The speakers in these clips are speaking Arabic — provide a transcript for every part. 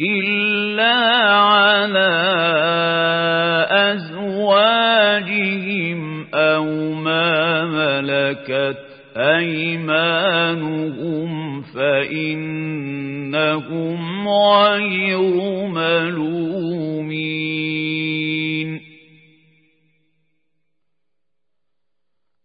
إلا على أزواجهم أو ما ملكت أيمانهم فإنهم غير ملومين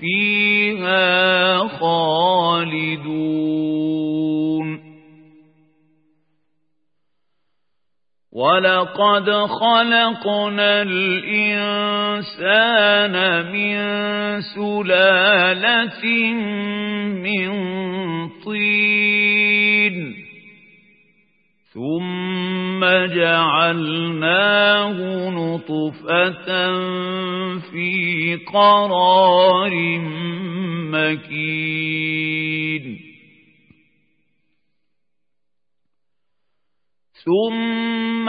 فيها خالدون. ولقد خلقنا الإنسان من سلالة من طين. ثم جعلناه نطفة في قرار مكين ثم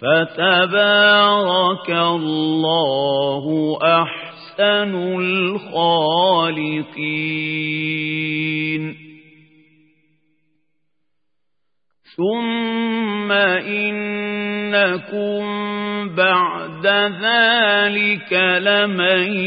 فتبارك الله أحسن الخالقين. ثم إنكم بعد ذلك لميتون.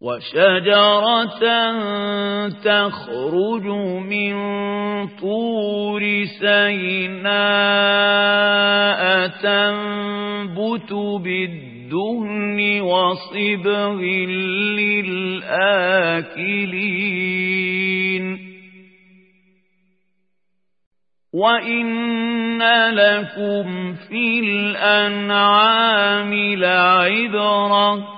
وشجرة تخرج من طور سيناء تنبت بالدهن وصبغ للآكلين. وإن لكم في الأنعام لعبرةً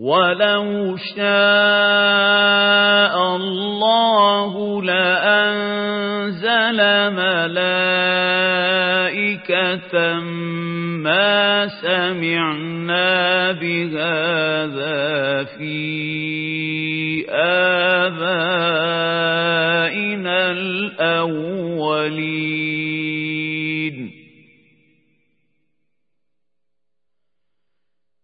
ولو شاء الله لأنزل ملائكة ما سمعنا بهذا في آبائنا الأولين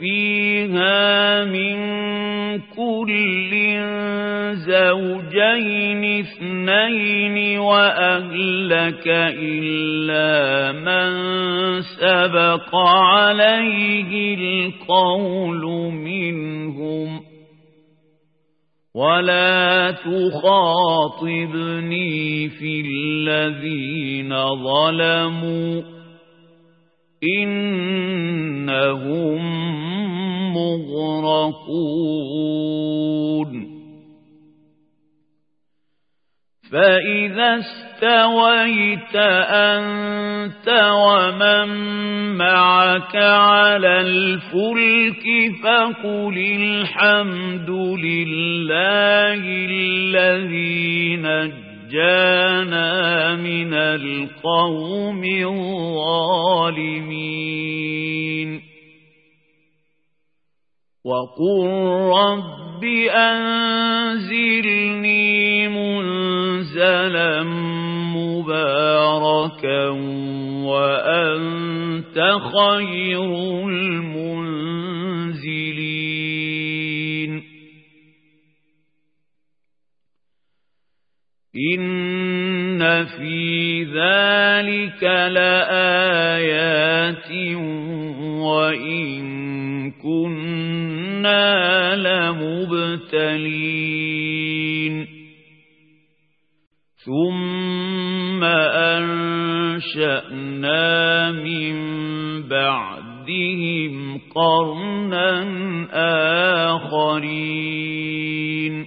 فيها من كل زوجين اثنين وأهلك إلا من سبق عليه القول منهم. ولا تخاطبني في الذين ظلموا. إنهم مغرقون. فإذا استويت أنت ومن معك على الفلك فقل الحمد لله الذي نجى نجانا من القوم الظالمين. وقل رب أنزلني منزلا مباركا وأنت خير المنزلين. إن في ذلك لآيات وإن كنا لمبتلين ثم أنشأنا من بعدهم قرنا آخرين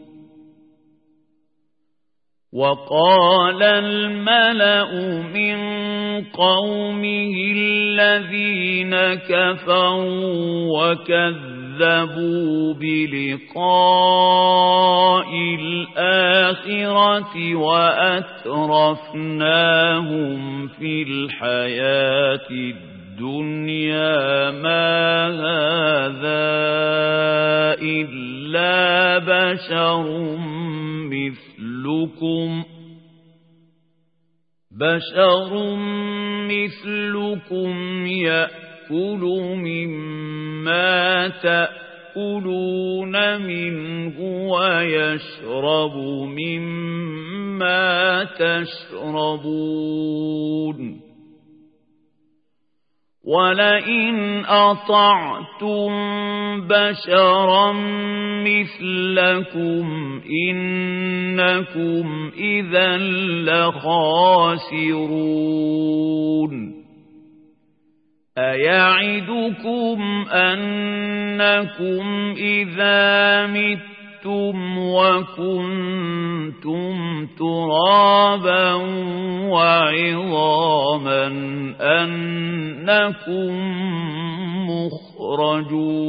وقال الملأ من قومه الذين كفروا وكذبوا بلقاء الآخرة وأترفناهم في الحياة الدنيا ما هذا إلا بشر مثلكم بشر مثلكم يأكل مما تأكلون منه ويشرب مما تشربون. ولئن أطعتم بشرا مثلكم إنكم إذا لخاسرون أيعدكم أنكم إذا مت مِتُّمْ وَكُنْتُمْ تُرَابًا وَعِظَامًا أَنَّكُمْ مُخْرَجُونَ